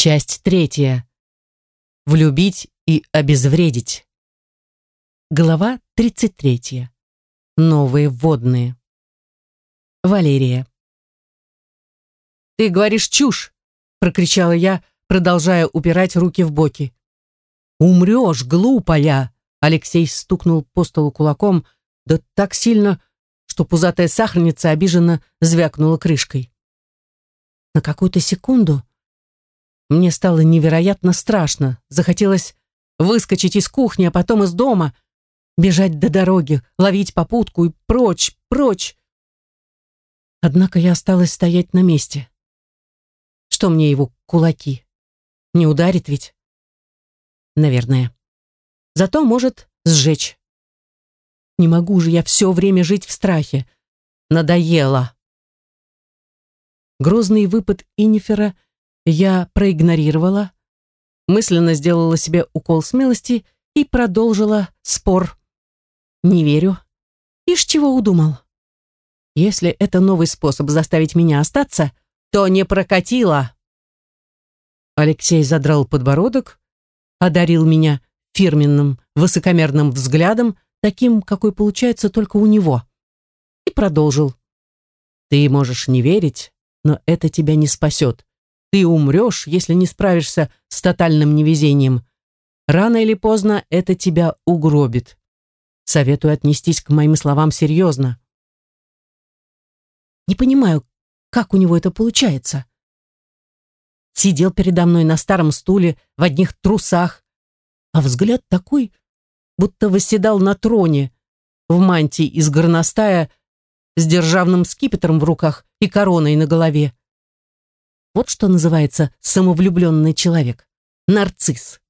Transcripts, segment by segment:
Часть третья. Влюбить и обезвредить. Глава 33. Новые вводные. Валерия. «Ты говоришь чушь!» — прокричала я, продолжая упирать руки в боки. «Умрешь, глупая!» — Алексей стукнул по столу кулаком, да так сильно, что пузатая сахарница обиженно звякнула крышкой. На какую-то секунду мне стало невероятно страшно. Захотелось выскочить из кухни, а потом из дома, бежать до дороги, ловить попутку и прочь, прочь. Однако я осталась стоять на месте. Что мне его кулаки? Не ударит ведь? Наверное. Зато может сжечь. Не могу же я все время жить в страхе. Надоело. Грозный выпад Инифера я проигнорировала, мысленно сделала себе укол смелости и продолжила спор. Не верю. Ишь чего удумал. Если это новый способ заставить меня остаться, то не прокатило. Алексей задрал подбородок, одарил меня фирменным, высокомерным взглядом, таким, какой получается только у него, и продолжил. Ты можешь не верить, но это тебя не спасет. Ты умрешь, если не справишься с тотальным невезением. Рано или поздно это тебя угробит. Советую отнестись к моим словам серьезно. Не понимаю, как у него это получается. Сидел передо мной на старом стуле в одних трусах, а взгляд такой, будто восседал на троне, в мантии из горностая, с державным скипетром в руках и короной на голове. Вот что называется самовлюбленный человек. Нарцисс.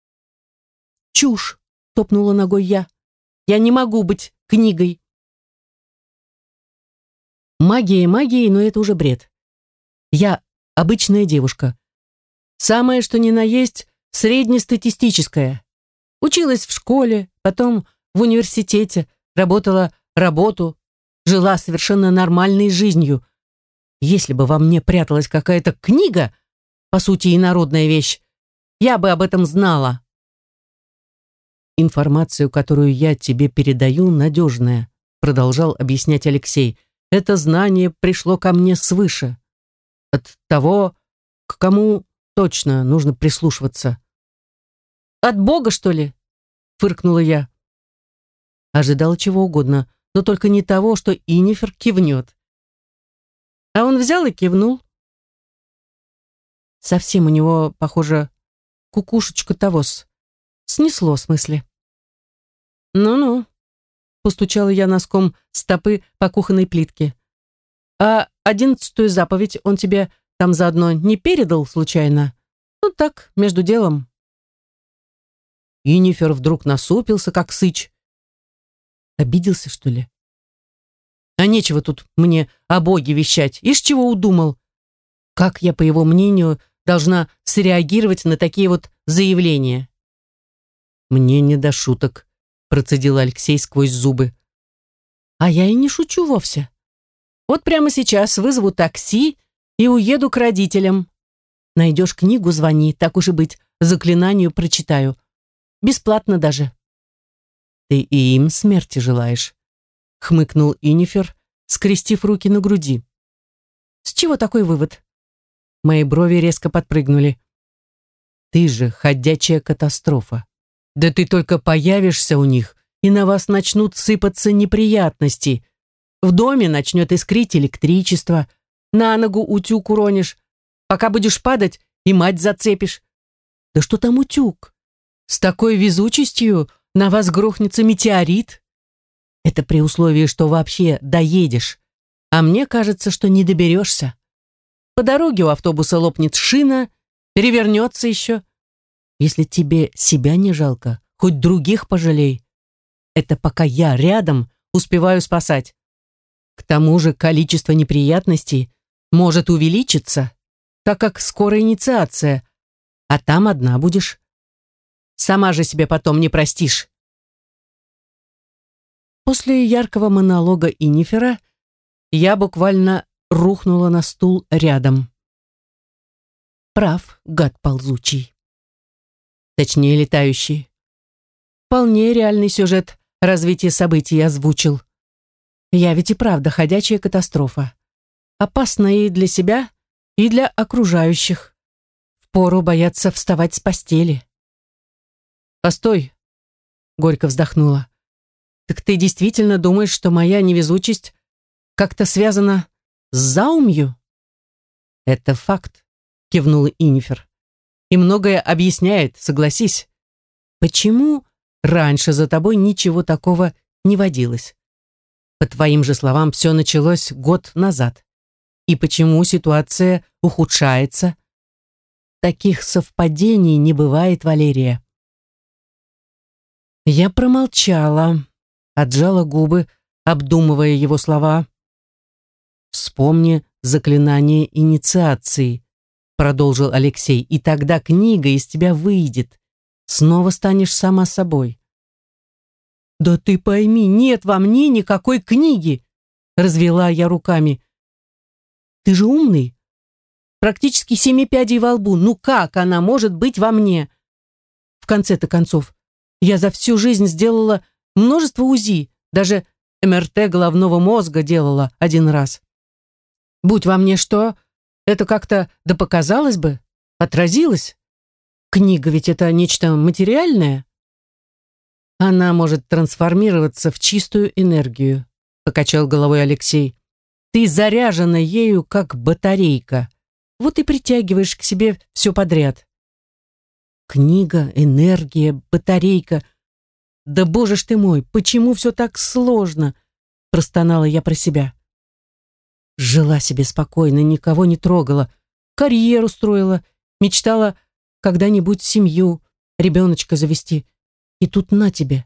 «Чушь!» — топнула ногой я. «Я не могу быть книгой!» Магия магией, но это уже бред. Я обычная девушка. Самое, что ни на есть, среднестатистическая. Училась в школе, потом в университете, работала работу, жила совершенно нормальной жизнью. Если бы во мне пряталась какая-то книга, по сути, инородная вещь, я бы об этом знала. Информацию, которую я тебе передаю, надежная, продолжал объяснять Алексей это знание пришло ко мне свыше. От того, к кому точно нужно прислушиваться. «От Бога, что ли?» — фыркнула я. Ожидала чего угодно, но только не того, что Инифер кивнет. А он взял и кивнул. Совсем у него, похоже, кукушечка-тавос. Снесло, в смысле. «Ну-ну», постучала я носком стопы по кухонной плитке. «А одиннадцатую заповедь он тебе там заодно не передал случайно? Ну так, между делом». Инифер вдруг насупился, как сыч. Обиделся, что ли? А нечего тут мне о Боге вещать. Ишь чего удумал? Как я, по его мнению, должна среагировать на такие вот заявления? Мне не до шуток, процедил Алексей сквозь зубы. А я и не шучу вовсе. Вот прямо сейчас вызову такси и уеду к родителям. Найдешь книгу, звони, так уж и быть, заклинанию прочитаю. Бесплатно даже. Ты и им смерти желаешь, хмыкнул Инифер, скрестив руки на груди. С чего такой вывод? Мои брови резко подпрыгнули. Ты же ходячая катастрофа. Да ты только появишься у них, и на вас начнут сыпаться неприятности. В доме начнет искрить электричество, на ногу утюг уронишь, пока будешь падать и мать зацепишь. Да что там утюг? С такой везучестью на вас грохнется метеорит. Это при условии, что вообще доедешь. А мне кажется, что не доберешься. По дороге у автобуса лопнет шина, перевернется еще. Если тебе себя не жалко, хоть других пожалей. Это пока я рядом успеваю спасать. К тому же количество неприятностей может увеличиться, так как скоро инициация, а там одна будешь. Сама же себе потом не простишь. После яркого монолога Инифера я буквально рухнула на стул рядом. Прав, гад ползучий. Точнее, летающий. Вполне реальный сюжет развития событий озвучил. Я ведь и правда ходячая катастрофа. Опасна и для себя, и для окружающих. Впору бояться вставать с постели. «Постой!» — горько вздохнула. «Так ты действительно думаешь, что моя невезучесть как-то связана с заумью?» «Это факт», — кивнула Инифер. «И многое объясняет, согласись. Почему раньше за тобой ничего такого не водилось? По твоим же словам, все началось год назад. И почему ситуация ухудшается?» Таких совпадений не бывает, Валерия. Я промолчала, отжала губы, обдумывая его слова. «Вспомни заклинание инициации», — продолжил Алексей, «и тогда книга из тебя выйдет. Снова станешь сама собой». «Да ты пойми, нет во мне никакой книги!» — развела я руками. «Ты же умный. Практически семи пядей во лбу. Ну как она может быть во мне?» В конце-то концов, я за всю жизнь сделала множество УЗИ, даже МРТ головного мозга делала один раз. Будь во мне что, это как-то да показалось бы, отразилось. Книга ведь это нечто материальное. Она может трансформироваться в чистую энергию, покачал головой Алексей. Ты заряжена ею, как батарейка. Вот и притягиваешь к себе все подряд. Книга, энергия, батарейка. Да боже ж ты мой, почему все так сложно? Простонала я про себя. Жила себе спокойно, никого не трогала, карьеру строила, мечтала когда-нибудь семью, ребеночка завести. И тут на тебе.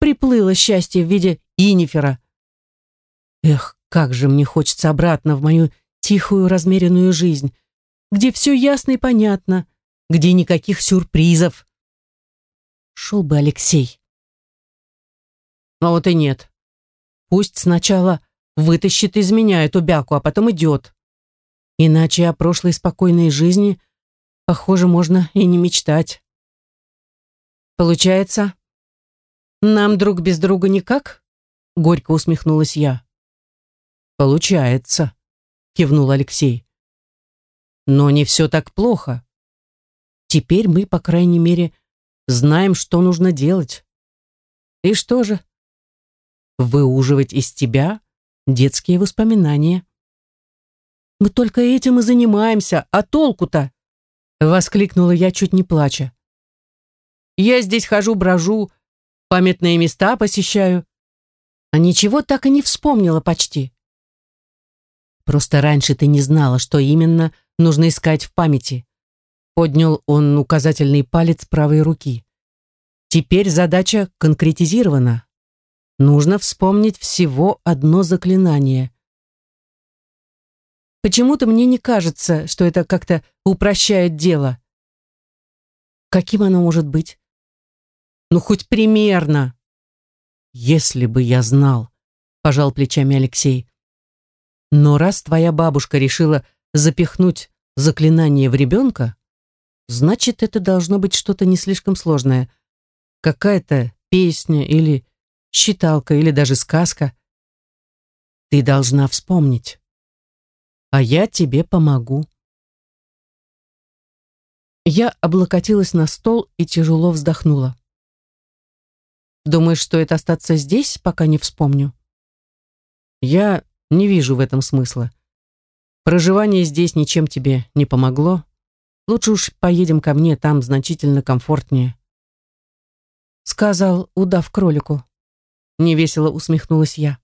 Приплыло счастье в виде инифера. Эх, как же мне хочется обратно в мою тихую, размеренную жизнь, где все ясно и понятно, где никаких сюрпризов. Шел бы Алексей. А вот и нет. Пусть сначала вытащит из меня эту бяку, а потом идет. Иначе о прошлой спокойной жизни, похоже, можно и не мечтать. Получается, нам друг без друга никак? Горько усмехнулась я. Получается, кивнул Алексей. Но не все так плохо. Теперь мы, по крайней мере, знаем, что нужно делать. И что же? Выуживать из тебя детские воспоминания. Мы только этим и занимаемся, а толку-то? Воскликнула я, чуть не плача. Я здесь хожу-брожу, памятные места посещаю, а ничего так и не вспомнила почти. Просто раньше ты не знала, что именно нужно искать в памяти. Поднял он указательный палец правой руки. Теперь задача конкретизирована. Нужно вспомнить всего одно заклинание. Почему-то мне не кажется, что это как-то упрощает дело. Каким оно может быть? Ну, хоть примерно. Если бы я знал, пожал плечами Алексей. Но раз твоя бабушка решила запихнуть заклинание в ребенка, Значит, это должно быть что-то не слишком сложное. Какая-то песня или считалка или даже сказка. Ты должна вспомнить. А я тебе помогу. Я облокотилась на стол и тяжело вздохнула. Думаешь, стоит остаться здесь, пока не вспомню? Я не вижу в этом смысла. Проживание здесь ничем тебе не помогло, Лучше уж поедем ко мне, там значительно комфортнее. Сказал удав кролику. Невесело усмехнулась я.